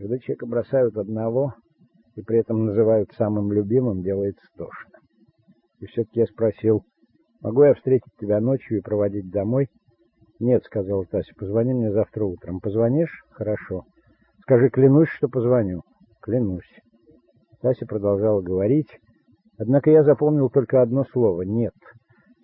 Когда человека бросают одного и при этом называют самым любимым, делается тошно. И все-таки я спросил, могу я встретить тебя ночью и проводить домой? Нет, сказал Тася, позвони мне завтра утром. Позвонишь? Хорошо. Скажи, клянусь, что позвоню. Клянусь. Тася продолжала говорить, однако я запомнил только одно слово «нет».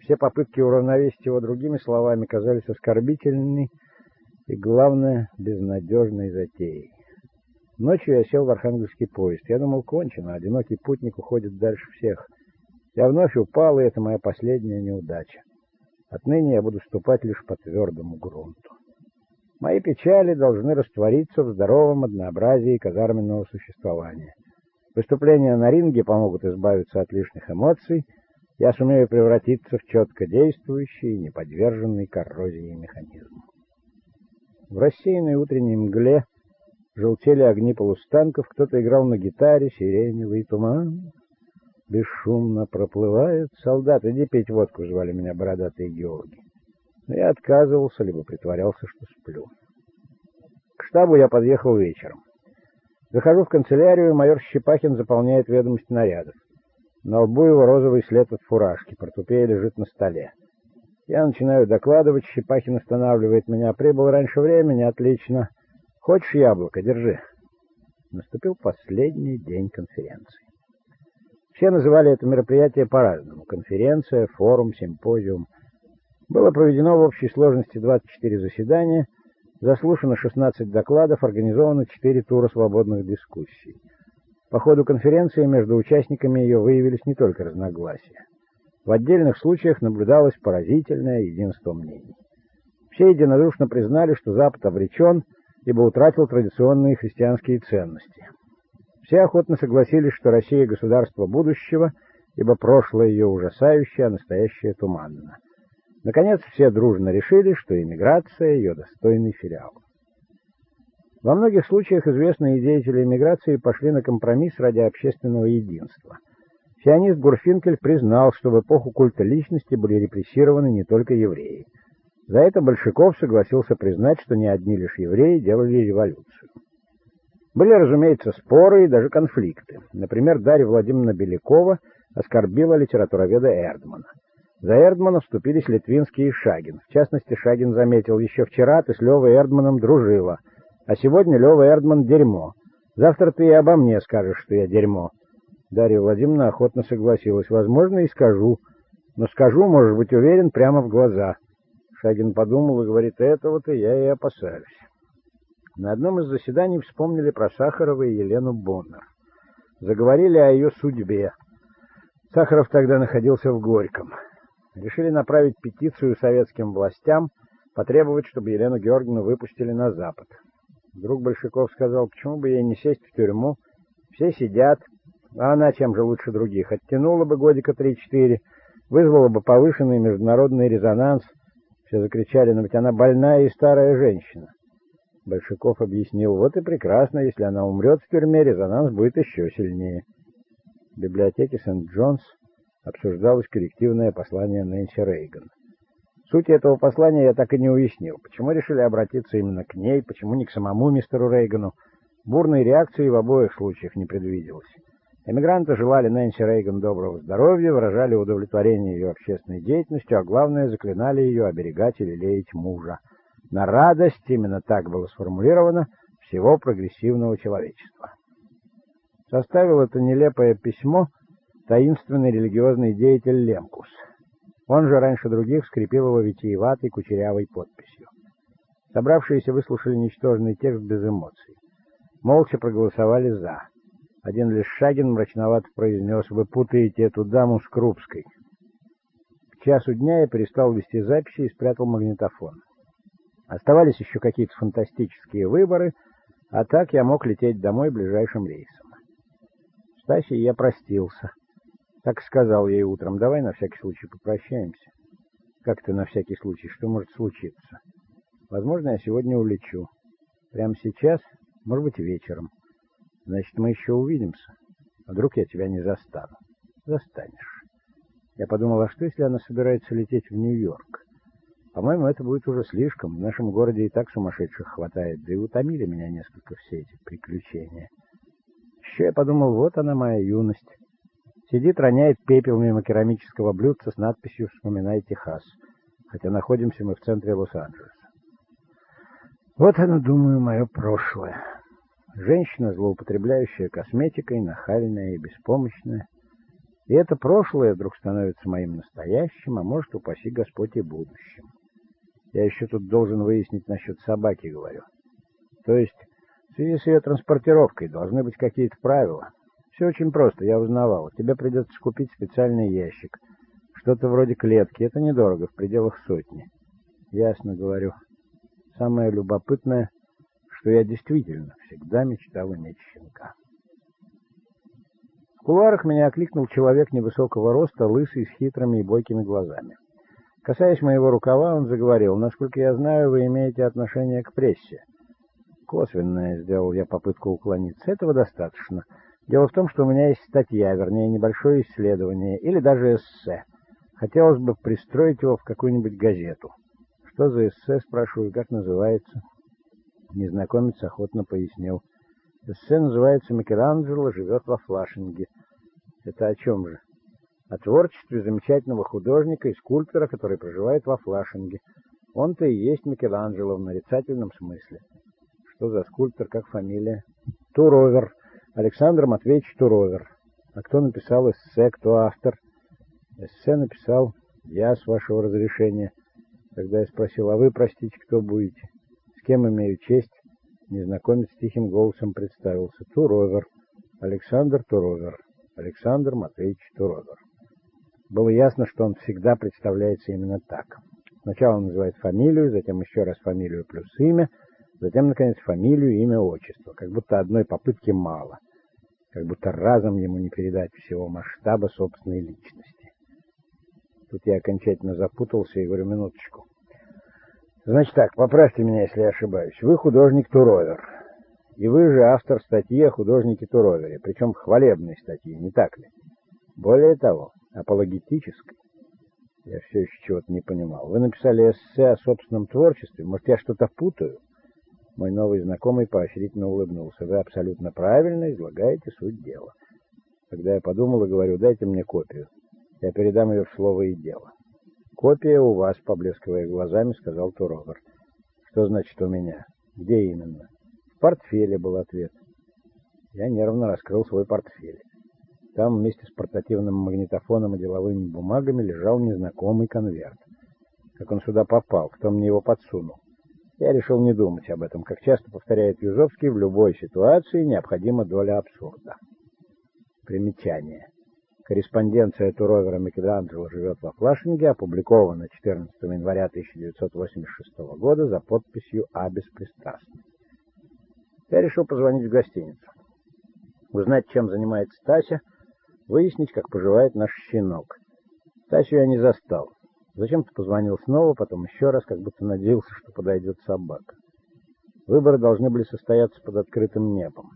Все попытки уравновесить его другими словами казались оскорбительными и, главное, безнадежной затеей. Ночью я сел в архангельский поезд. Я думал, кончено, одинокий путник уходит дальше всех. Я вновь упал, и это моя последняя неудача. Отныне я буду ступать лишь по твердому грунту. Мои печали должны раствориться в здоровом однообразии казарменного существования. Выступления на ринге помогут избавиться от лишних эмоций. Я сумею превратиться в четко действующий и неподверженный коррозии механизм. В рассеянной утренней мгле желтели огни полустанков, кто-то играл на гитаре, сиреневый туман. Бесшумно проплывают солдаты. Иди пить водку, звали меня бородатые георги. Но я отказывался, либо притворялся, что сплю. К штабу я подъехал вечером. Захожу в канцелярию, майор Щепахин заполняет ведомость нарядов. На лбу его розовый след от фуражки, портупея лежит на столе. Я начинаю докладывать, Щепахин останавливает меня. Прибыл раньше времени, отлично. Хочешь яблоко? Держи. Наступил последний день конференции. Все называли это мероприятие по-разному. Конференция, форум, симпозиум. Было проведено в общей сложности 24 заседания, заслушано 16 докладов, организовано 4 тура свободных дискуссий. По ходу конференции между участниками ее выявились не только разногласия. В отдельных случаях наблюдалось поразительное единство мнений. Все единодушно признали, что Запад обречен, ибо утратил традиционные христианские ценности. Все охотно согласились, что Россия — государство будущего, ибо прошлое ее ужасающее, а настоящее туманно. Наконец, все дружно решили, что иммиграция — ее достойный филиал. Во многих случаях известные деятели иммиграции пошли на компромисс ради общественного единства. Сионист Гурфинкель признал, что в эпоху культа личности были репрессированы не только евреи. За это Большаков согласился признать, что не одни лишь евреи делали революцию. Были, разумеется, споры и даже конфликты. Например, Дарья Владимировна Белякова оскорбила литературоведа Эрдмана. За Эрдмана вступились Литвинский и Шагин. В частности, Шагин заметил, еще вчера ты с Левой Эрдманом дружила, а сегодня Лева Эрдман — дерьмо. Завтра ты и обо мне скажешь, что я дерьмо. Дарья Владимировна охотно согласилась. Возможно, и скажу. Но скажу, можешь быть уверен, прямо в глаза. Шагин подумал и говорит, этого-то я и опасаюсь. На одном из заседаний вспомнили про Сахарова и Елену Боннер. Заговорили о ее судьбе. Сахаров тогда находился в Горьком. Решили направить петицию советским властям, потребовать, чтобы Елену Георгиевну выпустили на Запад. Вдруг Большаков сказал, почему бы ей не сесть в тюрьму? Все сидят, а она чем же лучше других? Оттянула бы годика три-четыре, вызвала бы повышенный международный резонанс. Все закричали, но ведь она больная и старая женщина. Большаков объяснил, вот и прекрасно, если она умрет в тюрьме, резонанс будет еще сильнее. В библиотеке Сент-Джонс обсуждалось коллективное послание Нэнси Рейган. Суть этого послания я так и не уяснил. Почему решили обратиться именно к ней, почему не к самому мистеру Рейгану? Бурной реакции в обоих случаях не предвиделось. Эмигранты желали Нэнси Рейган доброго здоровья, выражали удовлетворение ее общественной деятельностью, а главное, заклинали ее оберегать и лелеять мужа. На радость, именно так было сформулировано, всего прогрессивного человечества. Составил это нелепое письмо таинственный религиозный деятель Лемкус. Он же раньше других скрепил его витиеватой кучерявой подписью. Собравшиеся выслушали ничтожный текст без эмоций. Молча проголосовали «за». Один лишь Шагин мрачновато произнес «Вы путаете эту даму с Крупской». К часу дня я перестал вести записи и спрятал магнитофон. Оставались еще какие-то фантастические выборы, а так я мог лететь домой ближайшим рейсом. С я простился. Так сказал ей утром, давай на всякий случай попрощаемся. Как то на всякий случай? Что может случиться? Возможно, я сегодня улечу. Прямо сейчас, может быть, вечером. Значит, мы еще увидимся. А вдруг я тебя не застану? Застанешь. Я подумал, а что, если она собирается лететь в Нью-Йорк? По-моему, это будет уже слишком. В нашем городе и так сумасшедших хватает, да и утомили меня несколько все эти приключения. Еще я подумал, вот она моя юность. Сидит, роняет пепел мимо керамического блюдца с надписью «Вспоминай Техас», хотя находимся мы в центре Лос-Анджелеса. Вот оно, думаю, мое прошлое. Женщина, злоупотребляющая косметикой, нахальная и беспомощная. И это прошлое вдруг становится моим настоящим, а может, упаси Господь и будущим. Я еще тут должен выяснить насчет собаки, говорю. То есть, в связи с ее транспортировкой должны быть какие-то правила. Все очень просто, я узнавал. Тебе придется купить специальный ящик. Что-то вроде клетки. Это недорого, в пределах сотни. Ясно говорю. Самое любопытное, что я действительно всегда мечтал иметь щенка. В кулуарах меня окликнул человек невысокого роста, лысый, с хитрыми и бойкими глазами. Касаясь моего рукава, он заговорил. «Насколько я знаю, вы имеете отношение к прессе». Косвенное сделал я попытку уклониться. Этого достаточно. Дело в том, что у меня есть статья, вернее, небольшое исследование, или даже эссе. Хотелось бы пристроить его в какую-нибудь газету. Что за эссе, спрашиваю, как называется? Незнакомец охотно пояснил. Эссе называется «Микеланджело живет во Флашинге». Это о чем же? о творчестве замечательного художника и скульптора, который проживает во Флашинге. Он-то и есть Микеланджело в нарицательном смысле. Что за скульптор, как фамилия? Туровер. Александр Матвеевич Туровер. А кто написал эссе, кто автор? Эссе написал я, с вашего разрешения. Тогда я спросил, а вы, простите, кто будете? Кем имею честь? Незнакомец тихим голосом представился. Туровер. Александр Туровер. Александр Матвеевич Туровер. Было ясно, что он всегда представляется именно так. Сначала он называет фамилию, затем еще раз фамилию плюс имя, затем, наконец, фамилию, имя, отчество. Как будто одной попытки мало. Как будто разом ему не передать всего масштаба собственной личности. Тут я окончательно запутался и говорю, минуточку. Значит так, поправьте меня, если я ошибаюсь. Вы художник Туровер. И вы же автор статьи о художнике Туровере, причем хвалебной статьи, не так ли? Более того, апологетической. Я все еще чего-то не понимал. Вы написали эссе о собственном творчестве. Может, я что-то путаю? Мой новый знакомый поощрительно улыбнулся. Вы абсолютно правильно излагаете суть дела. Когда я подумал и говорю, дайте мне копию. Я передам ее в слово и дело. Копия у вас, поблескивая глазами, сказал Туровер. Что значит у меня? Где именно? В портфеле был ответ. Я нервно раскрыл свой портфель. Там вместе с портативным магнитофоном и деловыми бумагами лежал незнакомый конверт. Как он сюда попал? Кто мне его подсунул? Я решил не думать об этом. Как часто повторяет Юзовский, в любой ситуации необходима доля абсурда. Примечание. Корреспонденция Туровера Микеланджело живет во Флашинге, опубликована 14 января 1986 года за подписью «А беспристрастный». Я решил позвонить в гостиницу. Узнать, чем занимается Тася, выяснить, как поживает наш щенок. Тасю я не застал. Зачем-то позвонил снова, потом еще раз, как будто надеялся, что подойдет собака. Выборы должны были состояться под открытым небом.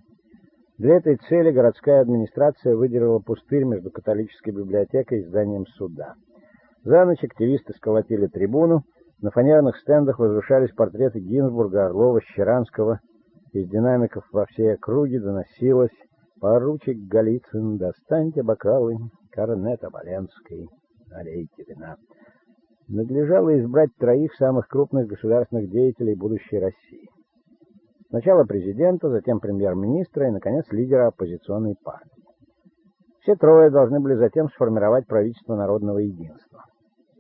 Для этой цели городская администрация выделила пустырь между католической библиотекой и зданием суда. За ночь активисты сколотили трибуну, на фанерных стендах возвышались портреты Гинзбурга, Орлова, Щеранского. Из динамиков во всей округе доносилось Поручик Голицын, достаньте бокалы, корнет Оболенский, налейте вина. Надлежало избрать троих самых крупных государственных деятелей будущей России. Сначала президента, затем премьер-министра и, наконец, лидера оппозиционной партии. Все трое должны были затем сформировать правительство народного единства.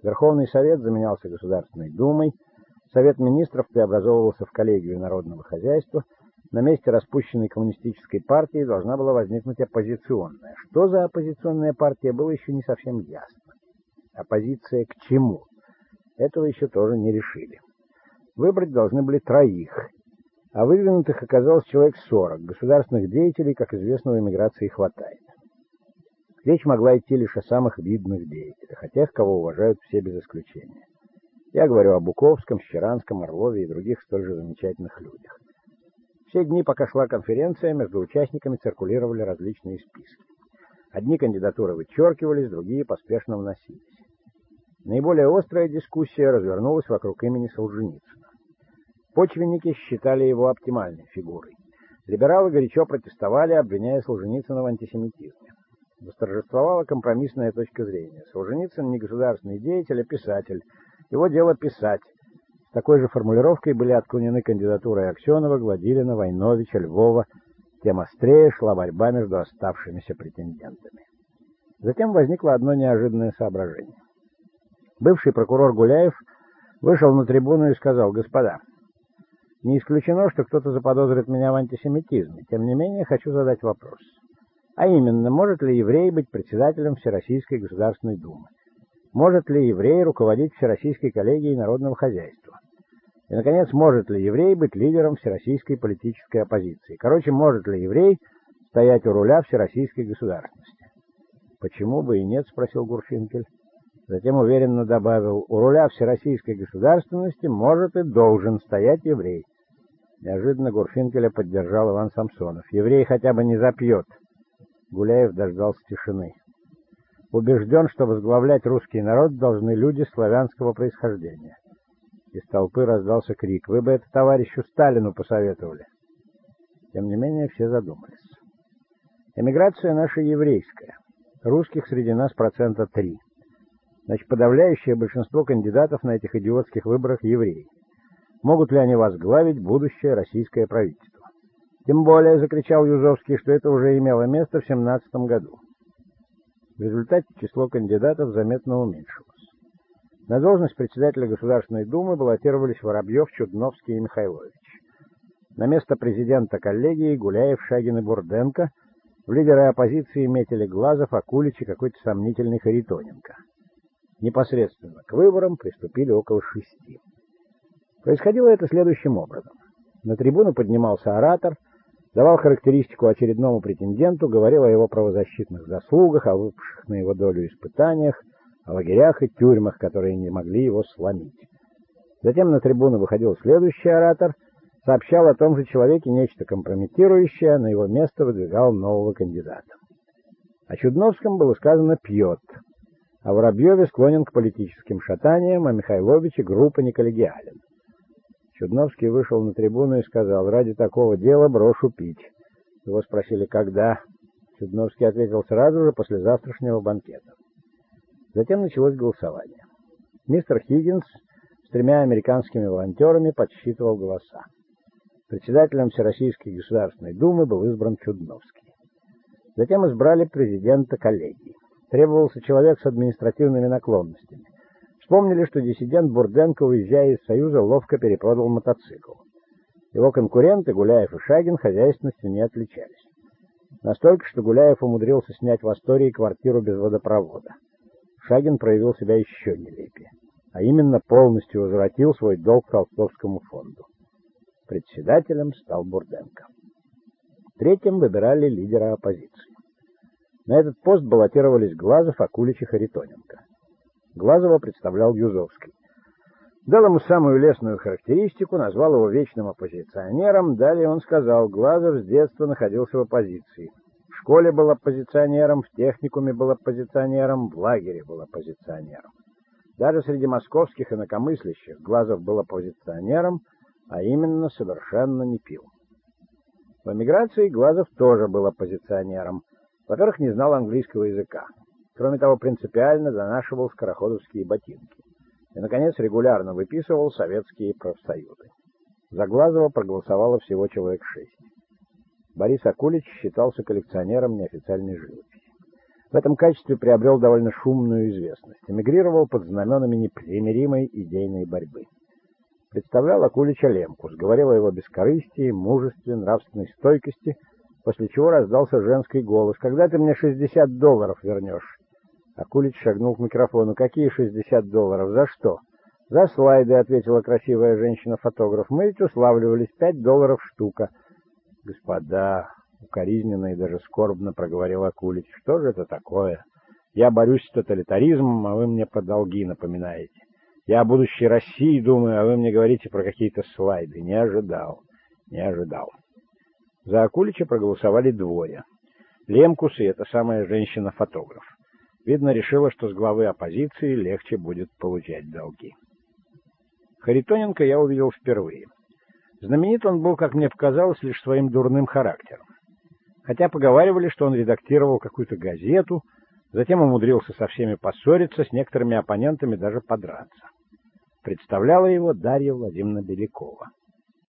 Верховный Совет заменялся Государственной Думой, Совет министров преобразовывался в коллегию народного хозяйства – на месте распущенной коммунистической партии должна была возникнуть оппозиционная. Что за оппозиционная партия, было еще не совсем ясно. Оппозиция к чему? Этого еще тоже не решили. Выбрать должны были троих, а выдвинутых оказалось человек 40. Государственных деятелей, как известно, в эмиграции хватает. Речь могла идти лишь о самых видных деятелях, о тех, кого уважают все без исключения. Я говорю о Буковском, Щеранском, Орлове и других столь же замечательных людях. Все дни, пока шла конференция, между участниками циркулировали различные списки. Одни кандидатуры вычеркивались, другие поспешно вносились. Наиболее острая дискуссия развернулась вокруг имени Солженицына. Почвенники считали его оптимальной фигурой. Либералы горячо протестовали, обвиняя Солженицына в антисемитизме. Восторжествовала компромиссная точка зрения. Солженицын не государственный деятель, а писатель. Его дело писать. С такой же формулировкой были отклонены кандидатуры Аксенова, Гладилина, Войновича, Львова. Тем острее шла борьба между оставшимися претендентами. Затем возникло одно неожиданное соображение. Бывший прокурор Гуляев вышел на трибуну и сказал, «Господа, не исключено, что кто-то заподозрит меня в антисемитизме. Тем не менее, хочу задать вопрос. А именно, может ли еврей быть председателем Всероссийской Государственной Думы? Может ли еврей руководить Всероссийской коллегией народного хозяйства? И, наконец, может ли еврей быть лидером всероссийской политической оппозиции? Короче, может ли еврей стоять у руля всероссийской государственности? «Почему бы и нет?» — спросил Гурфинкель. Затем уверенно добавил, «У руля всероссийской государственности может и должен стоять еврей». Неожиданно Гурфинкеля поддержал Иван Самсонов. «Еврей хотя бы не запьет». Гуляев дождался тишины. Убежден, что возглавлять русский народ должны люди славянского происхождения. Из толпы раздался крик. «Вы бы это товарищу Сталину посоветовали!» Тем не менее, все задумались. Эмиграция наша еврейская. Русских среди нас процента три. Значит, подавляющее большинство кандидатов на этих идиотских выборах евреи. Могут ли они возглавить будущее российское правительство? Тем более, закричал Юзовский, что это уже имело место в 17 году. В результате число кандидатов заметно уменьшилось. На должность председателя Государственной Думы баллотировались Воробьев, Чудновский и Михайлович. На место президента коллегии Гуляев, Шагин и Бурденко – в лидеры оппозиции метили Глазов, Акулич и какой-то сомнительный Харитоненко. Непосредственно к выборам приступили около шести. Происходило это следующим образом. На трибуну поднимался оратор, давал характеристику очередному претенденту, говорил о его правозащитных заслугах, о выпавших на его долю испытаниях, о лагерях и тюрьмах, которые не могли его сломить. Затем на трибуну выходил следующий оратор — сообщал о том же человеке нечто компрометирующее, на его место выдвигал нового кандидата. О Чудновском было сказано «пьет», о Воробьеве склонен к политическим шатаниям, о Михайловиче группа не коллегиален. Чудновский вышел на трибуну и сказал, «Ради такого дела брошу пить». Его спросили, когда. Чудновский ответил сразу же после завтрашнего банкета. Затем началось голосование. Мистер Хиггинс с тремя американскими волонтерами подсчитывал голоса. Председателем Всероссийской Государственной Думы был избран Чудновский. Затем избрали президента коллегии. Требовался человек с административными наклонностями. Вспомнили, что диссидент Бурденко, уезжая из Союза, ловко перепродал мотоцикл. Его конкуренты, Гуляев и Шагин, хозяйственностью не отличались. Настолько, что Гуляев умудрился снять в Астории квартиру без водопровода. Шагин проявил себя еще нелепее, а именно полностью возвратил свой долг Толстовскому фонду. Председателем стал Бурденко. Третьим выбирали лидера оппозиции. На этот пост баллотировались Глазов, Акулич и Харитоненко. Глазова представлял Юзовский. Дал ему самую лестную характеристику, назвал его вечным оппозиционером. Далее он сказал, Глазов с детства находился в оппозиции. В школе был оппозиционером, в техникуме был оппозиционером, в лагере был оппозиционером. Даже среди московских инакомыслящих Глазов был оппозиционером, а именно совершенно не пил. В эмиграции Глазов тоже был оппозиционером. Во-первых, не знал английского языка. Кроме того, принципиально донашивал скороходовские ботинки. И, наконец, регулярно выписывал советские профсоюзы. За Глазова проголосовало всего человек шесть. Борис Акулич считался коллекционером неофициальной живописи. В этом качестве приобрел довольно шумную известность. Эмигрировал под знаменами непримиримой идейной борьбы представлял Акулича Лемкус, говорил о его бескорыстии, мужестве, нравственной стойкости, после чего раздался женский голос. «Когда ты мне 60 долларов вернешь?» Акулич шагнул к микрофону. «Какие 60 долларов? За что?» «За слайды», — ответила красивая женщина-фотограф. «Мы ведь уславливались. 5 долларов штука». «Господа», — укоризненно и даже скорбно проговорил Акулич, — «что же это такое? Я борюсь с тоталитаризмом, а вы мне про долги напоминаете». Я о будущей России думаю, а вы мне говорите про какие-то слайды. Не ожидал, не ожидал. За Акулича проголосовали двое. Лемкус и эта самая женщина-фотограф. Видно, решила, что с главы оппозиции легче будет получать долги. Харитоненко я увидел впервые. Знаменит он был, как мне показалось, лишь своим дурным характером. Хотя поговаривали, что он редактировал какую-то газету, затем умудрился со всеми поссориться, с некоторыми оппонентами даже подраться. Представляла его Дарья Владимировна Белякова.